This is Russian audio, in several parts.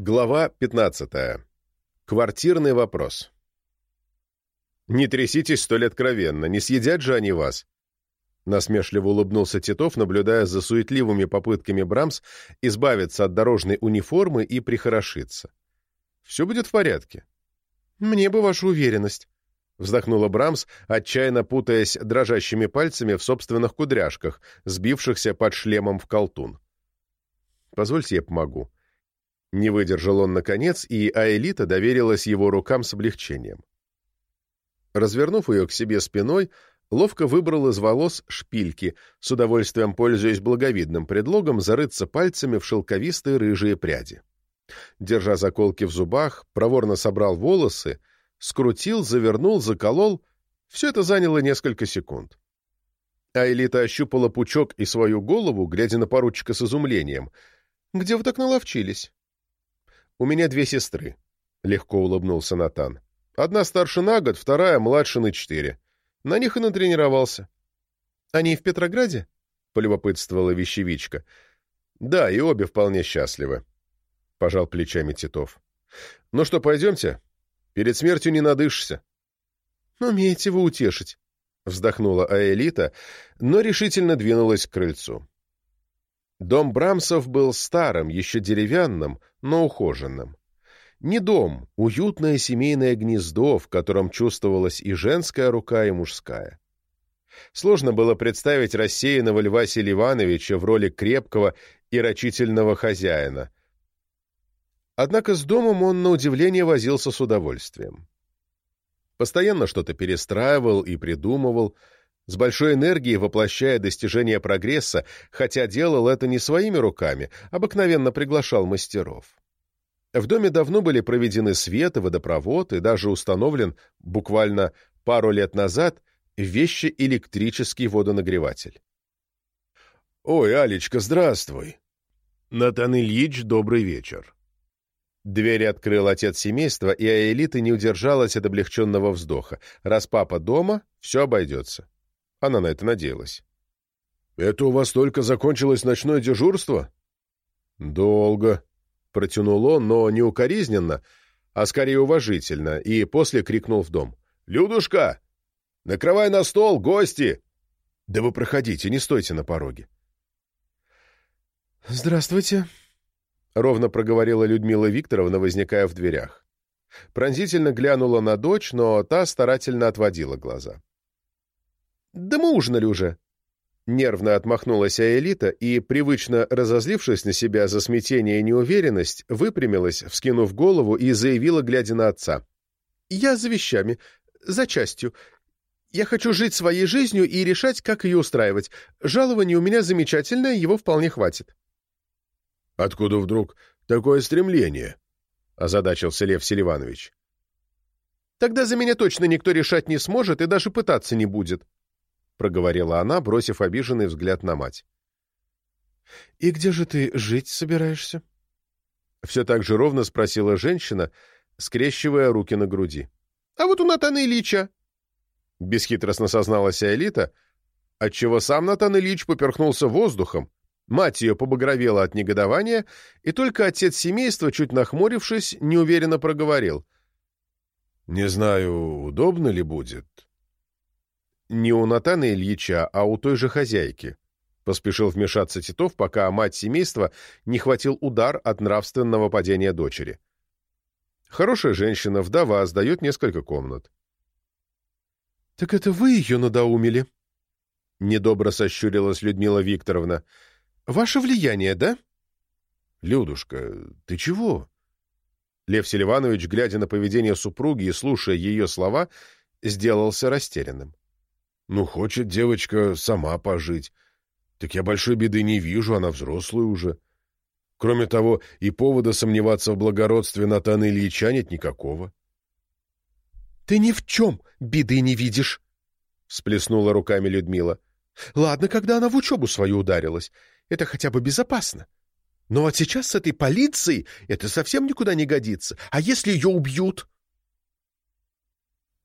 Глава 15. Квартирный вопрос. «Не тряситесь столь откровенно, не съедят же они вас!» Насмешливо улыбнулся Титов, наблюдая за суетливыми попытками Брамс избавиться от дорожной униформы и прихорошиться. «Все будет в порядке». «Мне бы ваша уверенность», — вздохнула Брамс, отчаянно путаясь дрожащими пальцами в собственных кудряшках, сбившихся под шлемом в колтун. «Позвольте, я помогу», не выдержал он наконец, и Аэлита доверилась его рукам с облегчением. Развернув ее к себе спиной, ловко выбрал из волос шпильки, с удовольствием пользуясь благовидным предлогом зарыться пальцами в шелковистые рыжие пряди. Держа заколки в зубах, проворно собрал волосы, скрутил, завернул, заколол. Все это заняло несколько секунд. Аэлита ощупала пучок и свою голову, глядя на поручика с изумлением. «Где вы так наловчились?» «У меня две сестры», — легко улыбнулся Натан. «Одна старше на год, вторая младше на четыре. На них и натренировался». «Они в Петрограде?» — полюбопытствовала вещевичка. «Да, и обе вполне счастливы», — пожал плечами Титов. «Ну что, пойдемте? Перед смертью не надышишься». «Умеете вы утешить», — вздохнула Аэлита, но решительно двинулась к крыльцу. Дом Брамсов был старым, еще деревянным, но ухоженным. Не дом, уютное семейное гнездо, в котором чувствовалась и женская рука, и мужская. Сложно было представить рассеянного Льва Селивановича в роли крепкого и рачительного хозяина. Однако с домом он, на удивление, возился с удовольствием. Постоянно что-то перестраивал и придумывал, с большой энергией воплощая достижения прогресса, хотя делал это не своими руками, обыкновенно приглашал мастеров. В доме давно были проведены свет и водопровод, и даже установлен, буквально пару лет назад, вещи-электрический водонагреватель. «Ой, Алечка, здравствуй!» «Натан Ильич, добрый вечер!» Двери открыл отец семейства, и Аэлита не удержалась от облегченного вздоха. Раз папа дома, все обойдется. Она на это надеялась. «Это у вас только закончилось ночное дежурство?» «Долго», — протянул он, но не укоризненно, а скорее уважительно, и после крикнул в дом. «Людушка! Накрывай на стол, гости!» «Да вы проходите, не стойте на пороге». «Здравствуйте», — ровно проговорила Людмила Викторовна, возникая в дверях. Пронзительно глянула на дочь, но та старательно отводила глаза. «Да мы ужинали уже!» Нервно отмахнулась Аэлита и, привычно разозлившись на себя за смятение и неуверенность, выпрямилась, вскинув голову и заявила, глядя на отца. «Я за вещами, за частью. Я хочу жить своей жизнью и решать, как ее устраивать. Жалование у меня замечательное, его вполне хватит». «Откуда вдруг такое стремление?» — озадачился Лев Селиванович. «Тогда за меня точно никто решать не сможет и даже пытаться не будет», проговорила она, бросив обиженный взгляд на мать. «И где же ты жить собираешься?» Все так же ровно спросила женщина, скрещивая руки на груди. «А вот у Натана Ильича!» Бесхитростно созналась Элита, отчего сам Натан Ильич поперхнулся воздухом, мать ее побагровела от негодования, и только отец семейства, чуть нахмурившись, неуверенно проговорил. «Не знаю, удобно ли будет, не у Натана Ильича, а у той же хозяйки. Поспешил вмешаться Титов, пока мать семейства не хватил удар от нравственного падения дочери. Хорошая женщина, вдова, сдает несколько комнат. — Так это вы ее надоумили? — недобро сощурилась Людмила Викторовна. — Ваше влияние, да? — Людушка, ты чего? Лев Селиванович, глядя на поведение супруги и слушая ее слова, сделался растерянным. Ну, хочет девочка сама пожить. Так я большой беды не вижу, она взрослая уже. Кроме того, и повода сомневаться в благородстве Натана Ильича нет никакого. — Ты ни в чем беды не видишь, — всплеснула руками Людмила. — Ладно, когда она в учебу свою ударилась. Это хотя бы безопасно. Но вот сейчас с этой полицией это совсем никуда не годится. А если ее убьют?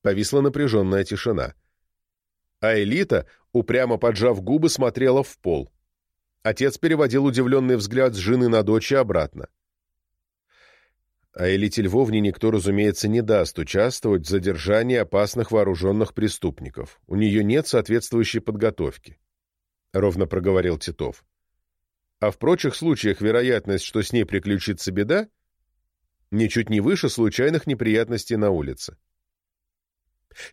Повисла напряженная тишина а Элита, упрямо поджав губы, смотрела в пол. Отец переводил удивленный взгляд с жены на дочь и обратно. А Элите Львовне никто, разумеется, не даст участвовать в задержании опасных вооруженных преступников. У нее нет соответствующей подготовки. Ровно проговорил Титов. А в прочих случаях вероятность, что с ней приключится беда, ничуть не выше случайных неприятностей на улице.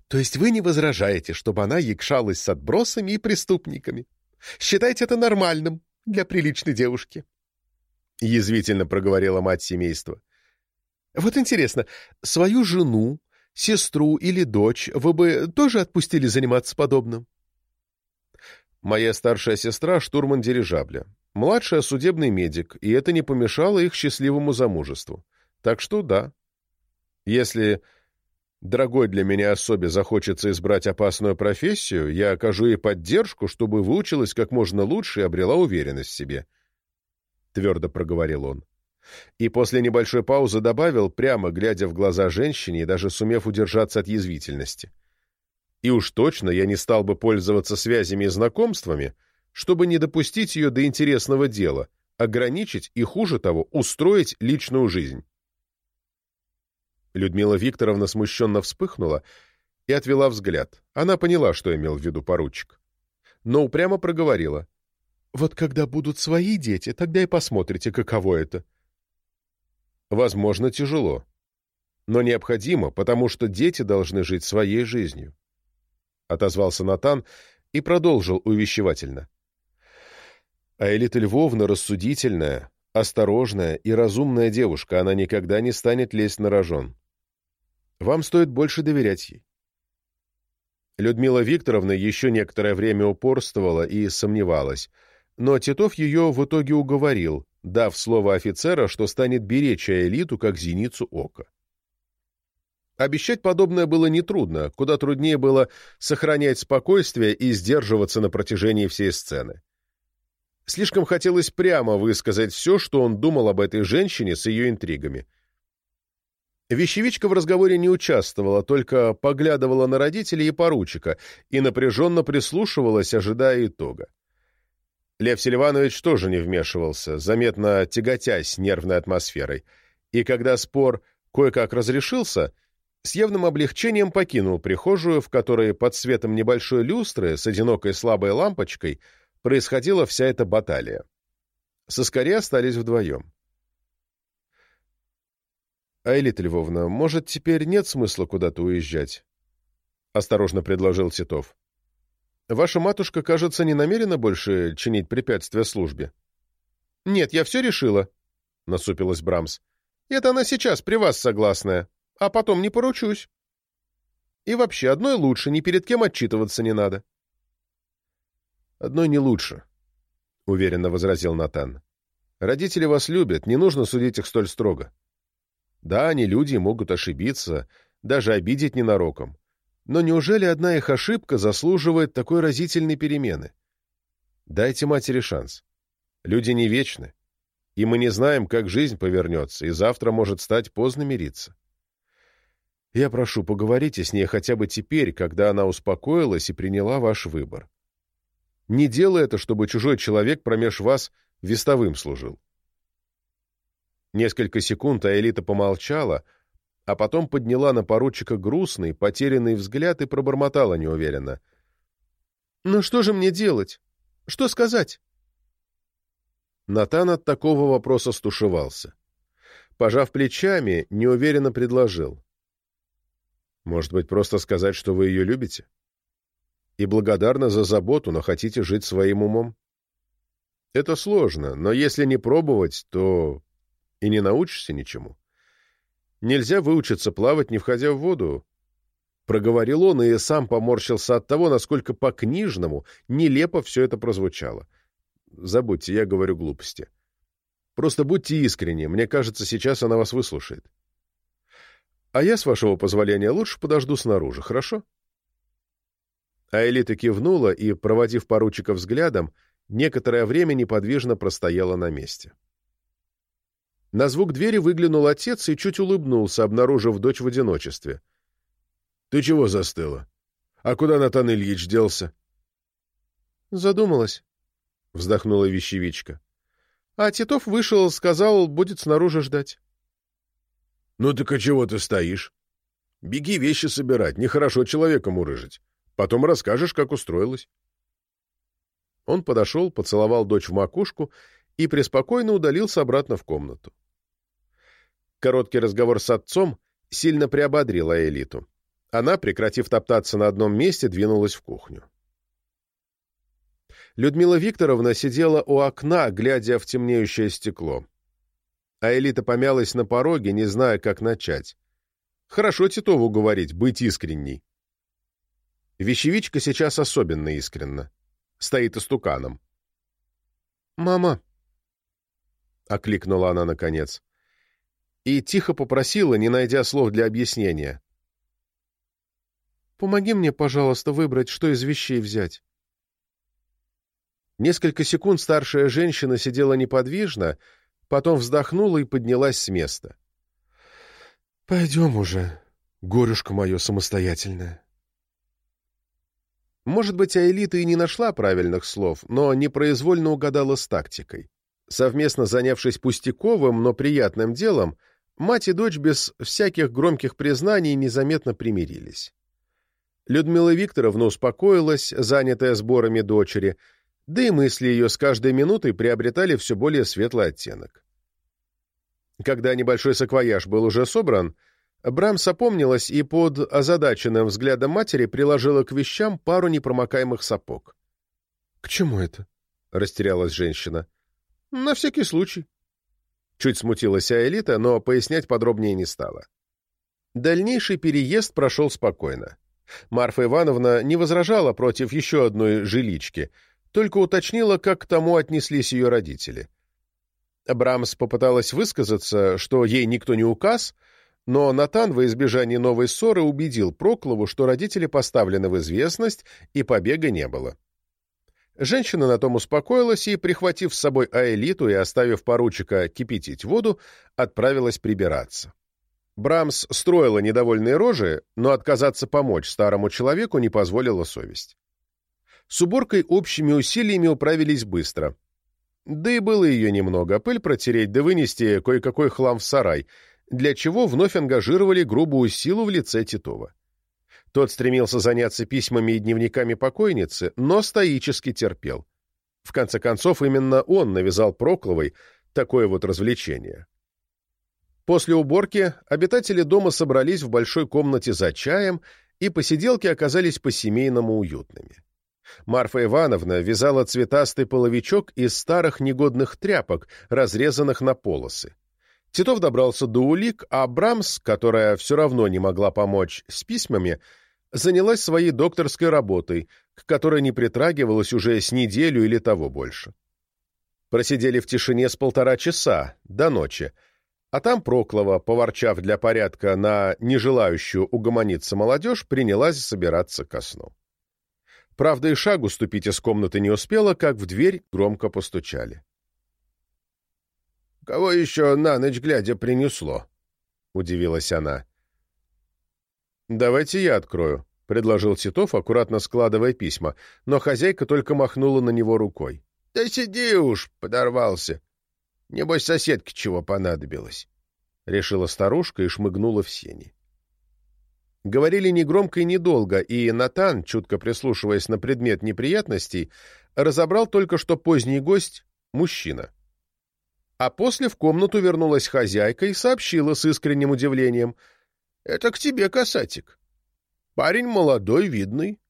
То есть вы не возражаете, чтобы она якшалась с отбросами и преступниками? Считаете это нормальным для приличной девушки? Язвительно проговорила мать семейства. Вот интересно, свою жену, сестру или дочь вы бы тоже отпустили заниматься подобным? Моя старшая сестра — штурман дирижабля, младшая — судебный медик, и это не помешало их счастливому замужеству. Так что да. Если дорогой для меня особе захочется избрать опасную профессию, я окажу ей поддержку, чтобы выучилась как можно лучше и обрела уверенность в себе. Твердо проговорил он. И после небольшой паузы добавил, прямо глядя в глаза женщине и даже сумев удержаться от язвительности. И уж точно я не стал бы пользоваться связями и знакомствами, чтобы не допустить ее до интересного дела, ограничить и, хуже того, устроить личную жизнь. Людмила Викторовна смущенно вспыхнула и отвела взгляд. Она поняла, что имел в виду поручик. Но упрямо проговорила. «Вот когда будут свои дети, тогда и посмотрите, каково это». Возможно, тяжело. Но необходимо, потому что дети должны жить своей жизнью. Отозвался Натан и продолжил увещевательно. А Элита Львовна рассудительная, осторожная и разумная девушка, она никогда не станет лезть на рожон. Вам стоит больше доверять ей. Людмила Викторовна еще некоторое время упорствовала и сомневалась, но Титов ее в итоге уговорил, дав слово офицера, что станет беречь элиту как зеницу ока. Обещать подобное было нетрудно, куда труднее было сохранять спокойствие и сдерживаться на протяжении всей сцены. Слишком хотелось прямо высказать все, что он думал об этой женщине с ее интригами — Вещевичка в разговоре не участвовала, только поглядывала на родителей и поручика и напряженно прислушивалась, ожидая итога. Лев Селиванович тоже не вмешивался, заметно тяготясь нервной атмосферой, и когда спор кое-как разрешился, с явным облегчением покинул прихожую, в которой под светом небольшой люстры с одинокой слабой лампочкой происходила вся эта баталия. Соскорее остались вдвоем. «Аэлита Львовна, может, теперь нет смысла куда-то уезжать?» — осторожно предложил Титов. «Ваша матушка, кажется, не намерена больше чинить препятствия службе». «Нет, я все решила», — насупилась Брамс. «Это она сейчас при вас согласная, а потом не поручусь. И вообще, одной лучше, ни перед кем отчитываться не надо». «Одной не лучше», — уверенно возразил Натан. «Родители вас любят, не нужно судить их столь строго». Да, они люди могут ошибиться, даже обидеть ненароком. Но неужели одна их ошибка заслуживает такой разительной перемены? Дайте матери шанс. Люди не вечны. И мы не знаем, как жизнь повернется, и завтра может стать поздно мириться. Я прошу, поговорите с ней хотя бы теперь, когда она успокоилась и приняла ваш выбор. Не делай это, чтобы чужой человек промеж вас вестовым служил. Несколько секунд Аэлита помолчала, а потом подняла на поручика грустный, потерянный взгляд и пробормотала неуверенно. «Ну что же мне делать? Что сказать?» Натан от такого вопроса стушевался. Пожав плечами, неуверенно предложил. «Может быть, просто сказать, что вы ее любите? И благодарна за заботу, но хотите жить своим умом? Это сложно, но если не пробовать, то и не научишься ничему. Нельзя выучиться плавать, не входя в воду. Проговорил он и сам поморщился от того, насколько по-книжному нелепо все это прозвучало. Забудьте, я говорю глупости. Просто будьте искренни, мне кажется, сейчас она вас выслушает. А я, с вашего позволения, лучше подожду снаружи, хорошо? А Элита кивнула и, проводив поручика взглядом, некоторое время неподвижно простояла на месте. На звук двери выглянул отец и чуть улыбнулся, обнаружив дочь в одиночестве. — Ты чего застыла? А куда Натан Ильич делся? — Задумалась, — вздохнула вещевичка. — А Титов вышел, сказал, будет снаружи ждать. «Ну так а чего ты стоишь? Беги вещи собирать, нехорошо человека мурыжить. Потом расскажешь, как устроилась». Он подошел, поцеловал дочь в макушку и преспокойно удалился обратно в комнату. Короткий разговор с отцом сильно приободрил Аэлиту. Она, прекратив топтаться на одном месте, двинулась в кухню. Людмила Викторовна сидела у окна, глядя в темнеющее стекло. А Элита помялась на пороге, не зная, как начать. Хорошо Титову говорить, быть искренней. Вещевичка сейчас особенно искренна. Стоит истуканом. «Мама!» — окликнула она наконец. И тихо попросила, не найдя слов для объяснения. «Помоги мне, пожалуйста, выбрать, что из вещей взять». Несколько секунд старшая женщина сидела неподвижно, потом вздохнула и поднялась с места. «Пойдем уже, горюшка мое самостоятельное». Может быть, Аэлита и не нашла правильных слов, но непроизвольно угадала с тактикой. Совместно занявшись пустяковым, но приятным делом, мать и дочь без всяких громких признаний незаметно примирились. Людмила Викторовна успокоилась, занятая сборами дочери, да и мысли ее с каждой минутой приобретали все более светлый оттенок. Когда небольшой саквояж был уже собран, Брамс опомнилась и под озадаченным взглядом матери приложила к вещам пару непромокаемых сапог. — К чему это? — растерялась женщина. — На всякий случай. Чуть смутилась Аэлита, но пояснять подробнее не стала. Дальнейший переезд прошел спокойно. Марфа Ивановна не возражала против еще одной жилички — только уточнила, как к тому отнеслись ее родители. Брамс попыталась высказаться, что ей никто не указ, но Натан во избежание новой ссоры убедил Проклову, что родители поставлены в известность, и побега не было. Женщина на том успокоилась и, прихватив с собой Аэлиту и оставив поручика кипятить воду, отправилась прибираться. Брамс строила недовольные рожи, но отказаться помочь старому человеку не позволила совесть. С уборкой общими усилиями управились быстро. Да и было ее немного, пыль протереть да вынести кое-какой хлам в сарай, для чего вновь ангажировали грубую силу в лице Титова. Тот стремился заняться письмами и дневниками покойницы, но стоически терпел. В конце концов, именно он навязал Прокловой такое вот развлечение. После уборки обитатели дома собрались в большой комнате за чаем, и посиделки оказались по-семейному уютными. Марфа Ивановна вязала цветастый половичок из старых негодных тряпок, разрезанных на полосы. Титов добрался до улик, а Брамс, которая все равно не могла помочь с письмами, занялась своей докторской работой, к которой не притрагивалась уже с неделю или того больше. Просидели в тишине с полтора часа, до ночи, а там Проклова, поворчав для порядка на нежелающую угомониться молодежь, принялась собираться ко сну. Правда, и шагу ступить из комнаты не успела, как в дверь громко постучали. «Кого еще на ночь глядя принесло?» — удивилась она. «Давайте я открою», — предложил Титов, аккуратно складывая письма, но хозяйка только махнула на него рукой. «Да сиди уж, подорвался. Небось, соседке чего понадобилось», — решила старушка и шмыгнула в сени. Говорили негромко и недолго, и Натан, чутко прислушиваясь на предмет неприятностей, разобрал только, что поздний гость — мужчина. А после в комнату вернулась хозяйка и сообщила с искренним удивлением. — Это к тебе, касатик. Парень молодой, видный.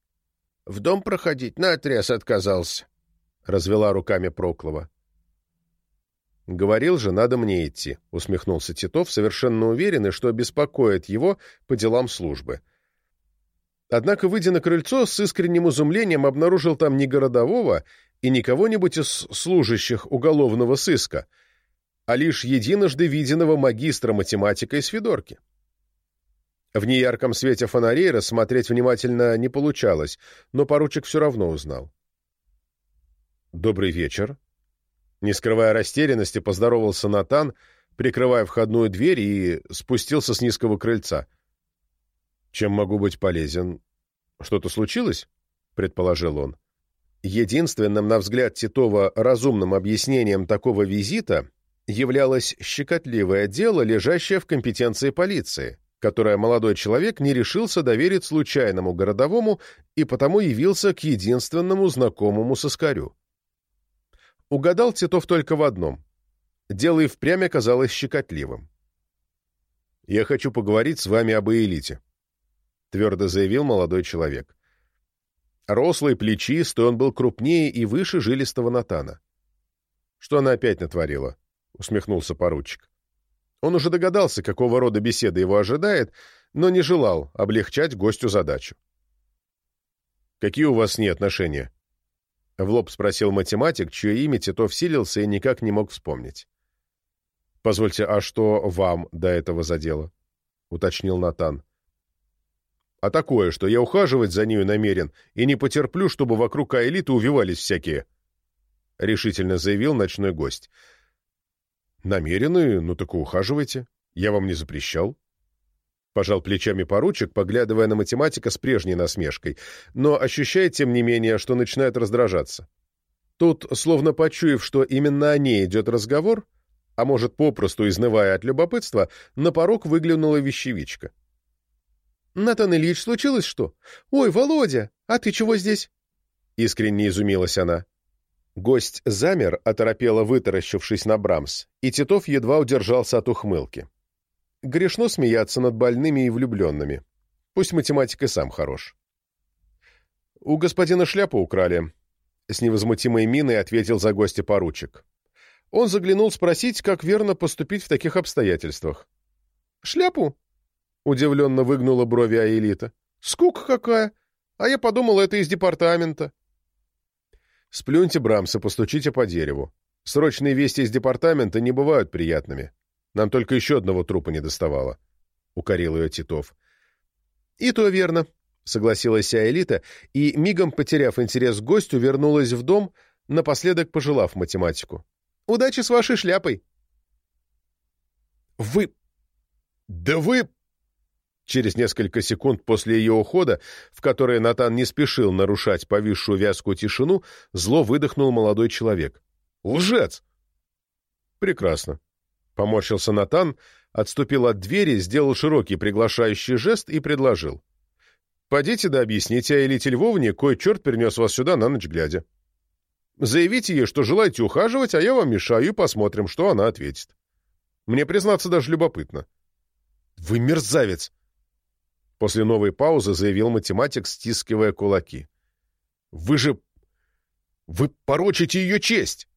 В дом проходить наотрез отказался, — развела руками Проклова. «Говорил же, надо мне идти», — усмехнулся Титов, совершенно уверенный, что беспокоит его по делам службы. Однако, выйдя на крыльцо, с искренним изумлением обнаружил там не городового и не кого-нибудь из служащих уголовного сыска, а лишь единожды виденного магистра математика из Федорки. В неярком свете фонарей рассмотреть внимательно не получалось, но поручик все равно узнал. «Добрый вечер», не скрывая растерянности, поздоровался Натан, прикрывая входную дверь и спустился с низкого крыльца. «Чем могу быть полезен? Что-то случилось?» — предположил он. Единственным, на взгляд Титова, разумным объяснением такого визита являлось щекотливое дело, лежащее в компетенции полиции, которое молодой человек не решился доверить случайному городовому и потому явился к единственному знакомому соскарю. Угадал Титов только в одном. Дело и впрямь оказалось щекотливым. «Я хочу поговорить с вами об элите», — твердо заявил молодой человек. Рослый, плечистый, он был крупнее и выше жилистого Натана. «Что она опять натворила?» — усмехнулся поручик. Он уже догадался, какого рода беседа его ожидает, но не желал облегчать гостю задачу. «Какие у вас с ней отношения?» — в лоб спросил математик, чье имя Титов силился и никак не мог вспомнить. «Позвольте, а что вам до этого задело?» — уточнил Натан. «А такое, что я ухаживать за нею намерен и не потерплю, чтобы вокруг Аэлиты увивались всякие», — решительно заявил ночной гость. «Намерены? Ну так и ухаживайте. Я вам не запрещал». Пожал плечами поручик, поглядывая на математика с прежней насмешкой, но ощущает, тем не менее, что начинает раздражаться. Тут, словно почуяв, что именно о ней идет разговор, а может, попросту изнывая от любопытства, на порог выглянула вещевичка. «Натан Ильич, случилось что? Ой, Володя, а ты чего здесь?» Искренне изумилась она. Гость замер, оторопело вытаращившись на Брамс, и Титов едва удержался от ухмылки. Грешно смеяться над больными и влюбленными. Пусть математик и сам хорош. «У господина шляпу украли», — с невозмутимой миной ответил за гостя поручик. Он заглянул спросить, как верно поступить в таких обстоятельствах. «Шляпу?» — удивленно выгнула брови Аэлита. «Скука какая! А я подумал, это из департамента». Сплюньте, Брамс, и постучите по дереву. Срочные вести из департамента не бывают приятными. Нам только еще одного трупа не доставало. — укорил ее Титов. — И то верно, — согласилась Аэлита, и, мигом потеряв интерес к гостю, вернулась в дом, напоследок пожелав математику. — Удачи с вашей шляпой! — Вы... Да вы... Через несколько секунд после ее ухода, в которые Натан не спешил нарушать повисшую вязкую тишину, зло выдохнул молодой человек. «Лжец!» «Прекрасно». Поморщился Натан, отступил от двери, сделал широкий приглашающий жест и предложил. «Подите да объясните Аэлите Львовне, кой черт перенес вас сюда на ночь глядя. Заявите ей, что желаете ухаживать, а я вам мешаю, и посмотрим, что она ответит. Мне, признаться, даже любопытно». «Вы мерзавец!» После новой паузы заявил математик, стискивая кулаки. «Вы же... Вы порочите ее честь!»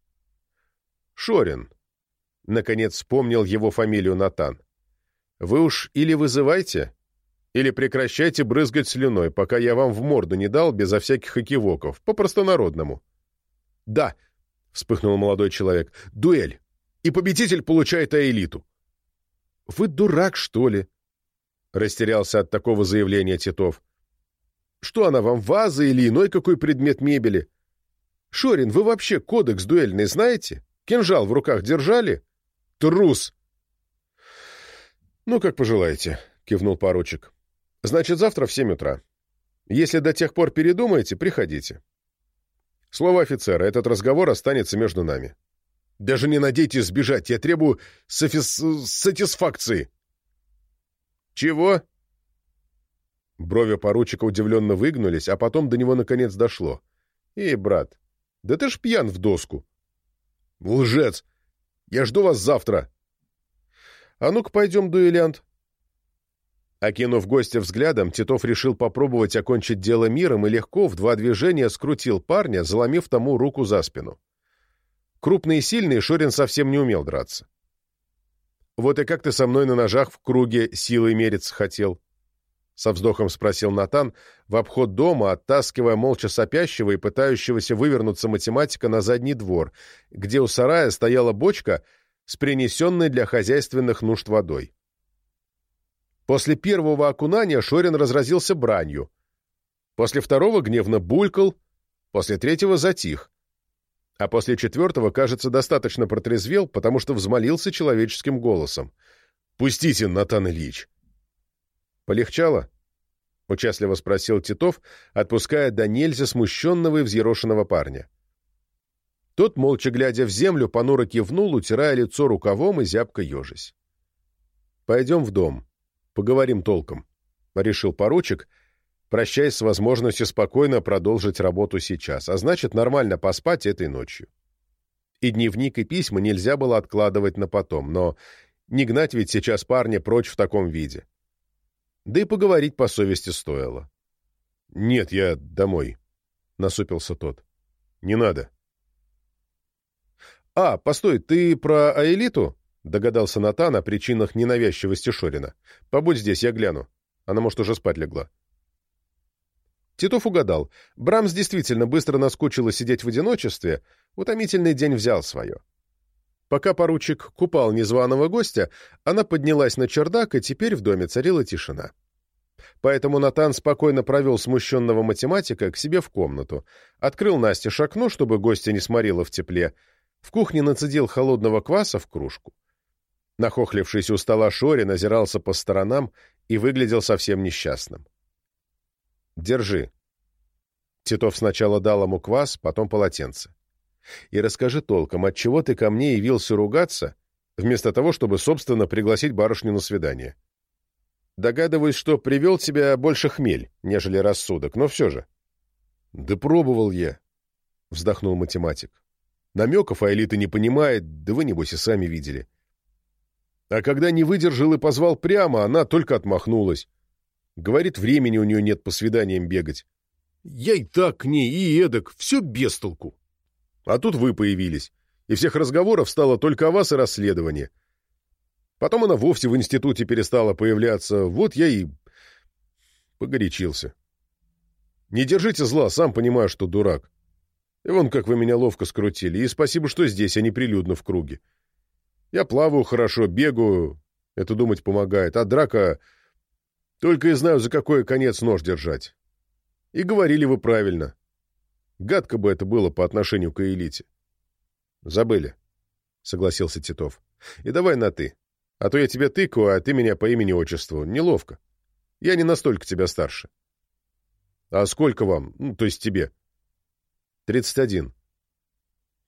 «Шорин», — наконец вспомнил его фамилию Натан. «Вы уж или вызывайте, или прекращайте брызгать слюной, пока я вам в морду не дал безо всяких окивоков, по-простонародному». «Да», — вспыхнул молодой человек, — «дуэль, и победитель получает аэлиту». «Вы дурак, что ли?» Растерялся от такого заявления Титов. «Что она вам, ваза или иной какой предмет мебели? Шорин, вы вообще кодекс дуэльный знаете? Кинжал в руках держали? Трус!» «Ну, как пожелаете», — кивнул поручик. «Значит, завтра в семь утра. Если до тех пор передумаете, приходите. Слово офицера, этот разговор останется между нами. Даже не надейтесь сбежать, я требую софис... сатисфакции». «Чего?» Брови поручика удивленно выгнулись, а потом до него наконец дошло. «Эй, брат, да ты ж пьян в доску!» «Лжец! Я жду вас завтра!» «А ну-ка пойдем, дуэлянт!» Окинув гостя взглядом, Титов решил попробовать окончить дело миром и легко в два движения скрутил парня, заломив тому руку за спину. Крупный и сильный Шорин совсем не умел драться. «Вот и как ты со мной на ножах в круге силой мериться хотел?» Со вздохом спросил Натан, в обход дома, оттаскивая молча сопящего и пытающегося вывернуться математика на задний двор, где у сарая стояла бочка с принесенной для хозяйственных нужд водой. После первого окунания Шорин разразился бранью. После второго гневно булькал, после третьего затих а после четвертого, кажется, достаточно протрезвел, потому что взмолился человеческим голосом. «Пустите, Натан Ильич!» «Полегчало?» — участливо спросил Титов, отпуская до нельзя смущенного и взъерошенного парня. Тот, молча глядя в землю, понуро кивнул, утирая лицо рукавом и зябко ежись. «Пойдем в дом. Поговорим толком», — решил поручик, прощаясь с возможностью спокойно продолжить работу сейчас, а значит, нормально поспать этой ночью. И дневник, и письма нельзя было откладывать на потом, но не гнать ведь сейчас парня прочь в таком виде. Да и поговорить по совести стоило. «Нет, я домой», — насупился тот. «Не надо». «А, постой, ты про Аэлиту?» — догадался Натан о причинах ненавязчивости Шорина. «Побудь здесь, я гляну. Она, может, уже спать легла». Титов угадал. Брамс действительно быстро наскучило сидеть в одиночестве, утомительный день взял свое. Пока поручик купал незваного гостя, она поднялась на чердак, и теперь в доме царила тишина. Поэтому Натан спокойно провел смущенного математика к себе в комнату, открыл Насте окно, чтобы гостя не сморило в тепле, в кухне нацедил холодного кваса в кружку. Нахохлившийся у стола Шорин озирался по сторонам и выглядел совсем несчастным. «Держи». Титов сначала дал ему квас, потом полотенце. «И расскажи толком, отчего ты ко мне явился ругаться, вместо того, чтобы, собственно, пригласить барышню на свидание?» Догадываюсь, что привел тебя больше хмель, нежели рассудок, но все же. — Да пробовал я, — вздохнул математик. Намеков Айлита не понимает, да вы, небось, и сами видели. А когда не выдержал и позвал прямо, она только отмахнулась. Говорит, времени у нее нет по свиданиям бегать. Я и так к ней, и эдак, все без толку. А тут вы появились, и всех разговоров стало только о вас и расследовании. Потом она вовсе в институте перестала появляться. Вот я и погорячился. Не держите зла, сам понимаю, что дурак. И вон как вы меня ловко скрутили. И спасибо, что здесь, а не прилюдно в круге. Я плаваю хорошо, бегаю. Это думать помогает. А драка... Только и знаю, за какой конец нож держать. И говорили вы правильно. Гадко бы это было по отношению к элите. Забыли, — согласился Титов. И давай на «ты». А то я тебя тыкаю, а ты меня по имени-отчеству. Неловко. Я не настолько тебя старше. А сколько вам? Ну, то есть тебе? Тридцать один.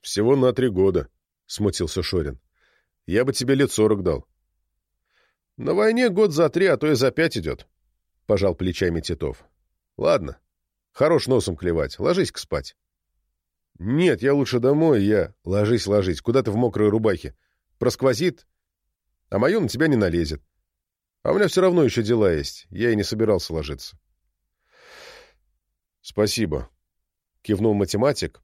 Всего на три года, — смутился Шорин. Я бы тебе лет сорок дал. На войне год за три, а то и за пять идет, — пожал плечами Титов. Ладно, хорош носом клевать, ложись-ка спать. Нет, я лучше домой, я... Ложись, ложись, куда ты в мокрой рубахе? Просквозит, а мое на тебя не налезет. А у меня все равно еще дела есть. Я и не собирался ложиться. Спасибо. Кивнул математик.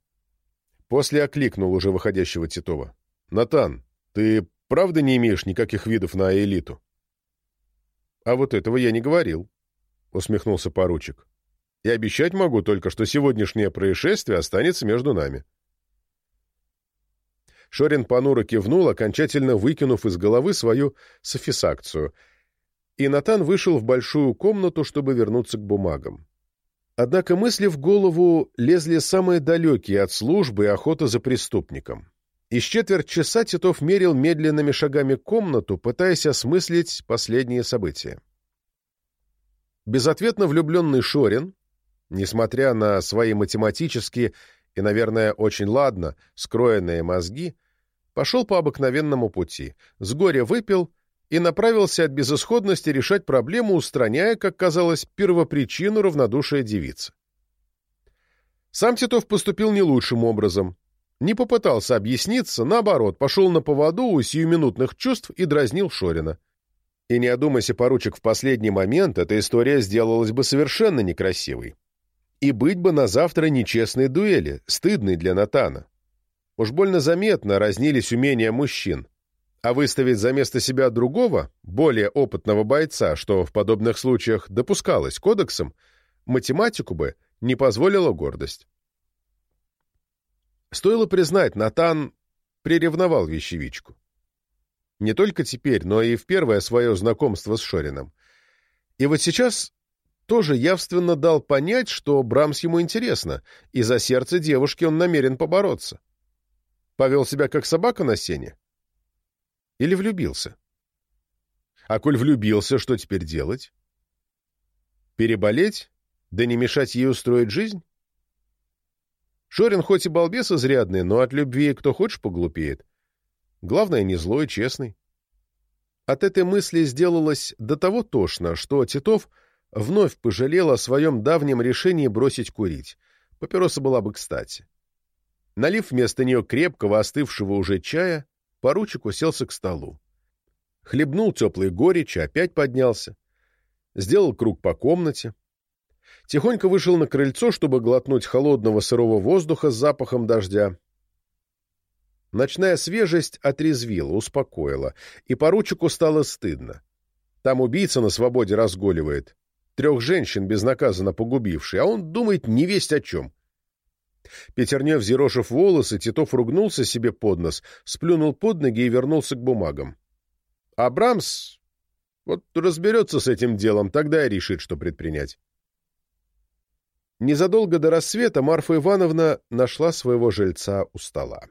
После окликнул уже выходящего Титова. Натан, ты правда не имеешь никаких видов на элиту? А вот этого я не говорил, усмехнулся поручик. И обещать могу только, что сегодняшнее происшествие останется между нами. Шорин понуро кивнул, окончательно выкинув из головы свою софисакцию, и Натан вышел в большую комнату, чтобы вернуться к бумагам. Однако мысли в голову лезли самые далекие от службы и охоты за преступником. Из четверть часа Титов мерил медленными шагами комнату, пытаясь осмыслить последние события. Безответно влюбленный Шорин, несмотря на свои математические и, наверное, очень ладно скроенные мозги, пошел по обыкновенному пути, с горя выпил и направился от безысходности решать проблему, устраняя, как казалось, первопричину равнодушия девицы. Сам Титов поступил не лучшим образом. Не попытался объясниться, наоборот, пошел на поводу у сиюминутных чувств и дразнил Шорина. И не одумайся, поручик, в последний момент эта история сделалась бы совершенно некрасивой. И быть бы на завтра нечестной дуэли, стыдной для Натана. Уж больно заметно разнились умения мужчин. А выставить за место себя другого, более опытного бойца, что в подобных случаях допускалось кодексом, математику бы не позволила гордость. Стоило признать, Натан приревновал вещевичку. Не только теперь, но и в первое свое знакомство с Шорином. И вот сейчас тоже явственно дал понять, что Брамс ему интересно, и за сердце девушки он намерен побороться. Повел себя как собака на сене? Или влюбился? А коль влюбился, что теперь делать? Переболеть? Да не мешать ей устроить жизнь? Шорин хоть и балбес изрядный, но от любви кто хочешь поглупеет. Главное, не злой, честный. От этой мысли сделалось до того тошно, что Титов вновь пожалел о своем давнем решении бросить курить. Папироса была бы кстати. Налив вместо нее крепкого, остывшего уже чая, поручик уселся к столу. Хлебнул теплый горечь, опять поднялся. Сделал круг по комнате, Тихонько вышел на крыльцо, чтобы глотнуть холодного сырого воздуха с запахом дождя. Ночная свежесть отрезвила, успокоила, и поручику стало стыдно. Там убийца на свободе разгуливает, трех женщин безнаказанно погубивший, а он думает не весть о чем. Пятерня, взъерошив волосы, Титов ругнулся себе под нос, сплюнул под ноги и вернулся к бумагам. Абрамс вот разберется с этим делом, тогда и решит, что предпринять. Незадолго до рассвета Марфа Ивановна нашла своего жильца у стола.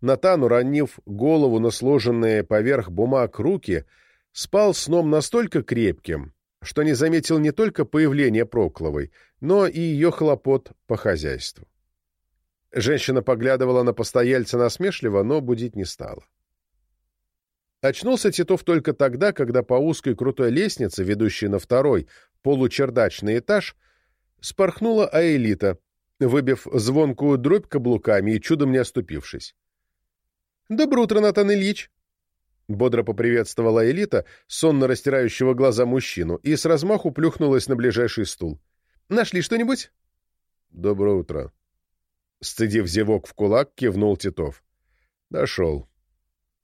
Натан, уронив голову на сложенные поверх бумаг руки, спал сном настолько крепким, что не заметил не только появления Прокловой, но и ее хлопот по хозяйству. Женщина поглядывала на постояльца насмешливо, но будить не стала. Очнулся Титов только тогда, когда по узкой крутой лестнице, ведущей на второй, получердачный этаж, спорхнула Аэлита, выбив звонкую дробь каблуками и чудом не оступившись. «Доброе утро, Натан Ильич!» Бодро поприветствовала Элита, сонно растирающего глаза мужчину, и с размаху плюхнулась на ближайший стул. «Нашли что-нибудь?» «Доброе утро!» Сцедив зевок в кулак, кивнул Титов. «Дошел».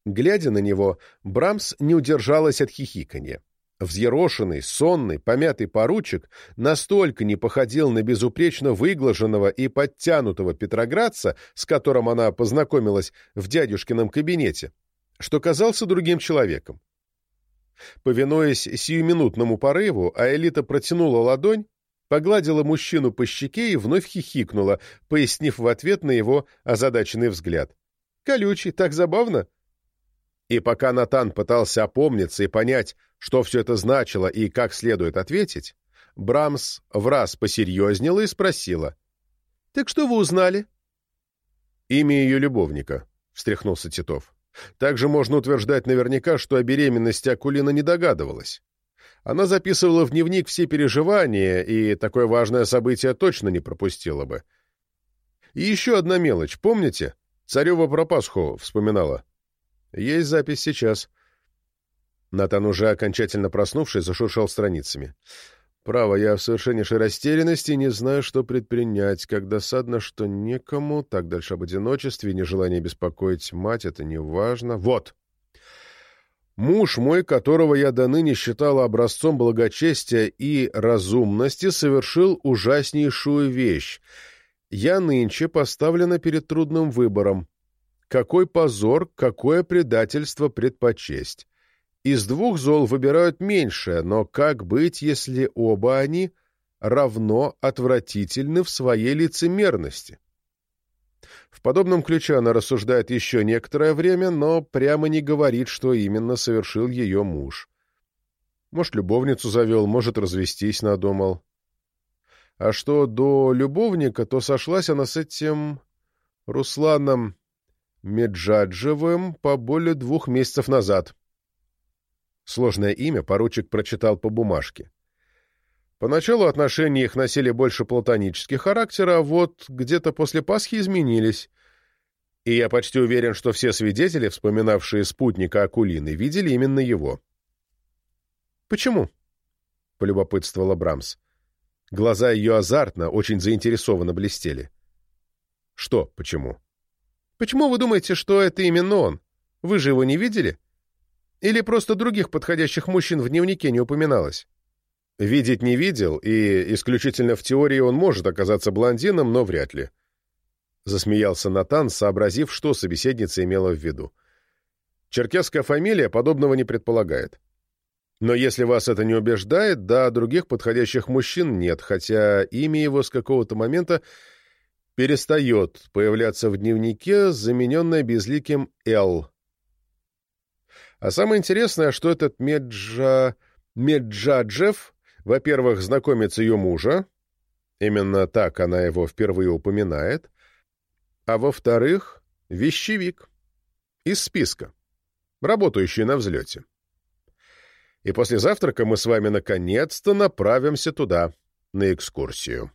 Глядя на него, Брамс не удержалась от хихиканья. Взъерошенный, сонный, помятый поручик настолько не походил на безупречно выглаженного и подтянутого петроградца, с которым она познакомилась в дядюшкином кабинете, что казался другим человеком. Повинуясь сиюминутному порыву, Аэлита протянула ладонь, погладила мужчину по щеке и вновь хихикнула, пояснив в ответ на его озадаченный взгляд. «Колючий, так забавно!» И пока Натан пытался опомниться и понять, что все это значило и как следует ответить, Брамс в раз посерьезнела и спросила. «Так что вы узнали?» «Имя ее любовника», — встряхнулся Титов. «Также можно утверждать наверняка, что о беременности Акулина не догадывалась. Она записывала в дневник все переживания, и такое важное событие точно не пропустила бы. И еще одна мелочь, помните? Царева про Пасху вспоминала. Есть запись сейчас. Натан, уже окончательно проснувшись, зашуршал страницами. «Право, я в совершеннейшей растерянности не знаю, что предпринять. Как досадно, что некому. Так дальше об одиночестве, нежелание беспокоить мать, это не важно. Вот!» Муж мой, которого я до ныне считала образцом благочестия и разумности, совершил ужаснейшую вещь. Я нынче поставлена перед трудным выбором. Какой позор, какое предательство предпочесть. Из двух зол выбирают меньшее, но как быть, если оба они равно отвратительны в своей лицемерности? В подобном ключе она рассуждает еще некоторое время, но прямо не говорит, что именно совершил ее муж. Может, любовницу завел, может, развестись надумал. А что до любовника, то сошлась она с этим Русланом Меджаджевым по более двух месяцев назад. Сложное имя поручик прочитал по бумажке. Поначалу отношения их носили больше платонический характер, а вот где-то после Пасхи изменились. И я почти уверен, что все свидетели, вспоминавшие спутника Акулины, видели именно его. «Почему?» — полюбопытствовала Брамс. Глаза ее азартно, очень заинтересованно блестели. «Что «почему»?» Почему вы думаете, что это именно он? Вы же его не видели? Или просто других подходящих мужчин в дневнике не упоминалось? Видеть не видел, и исключительно в теории он может оказаться блондином, но вряд ли. Засмеялся Натан, сообразив, что собеседница имела в виду. Черкесская фамилия подобного не предполагает. Но если вас это не убеждает, да, других подходящих мужчин нет, хотя имя его с какого-то момента перестает появляться в дневнике, замененное безликим «Л». А самое интересное, что этот Меджа... Меджаджев, во-первых, знакомец ее мужа, Именно так она его впервые упоминает. А во-вторых, вещевик. Из списка. Работающий на взлете. И после завтрака мы с вами наконец-то направимся туда, на экскурсию.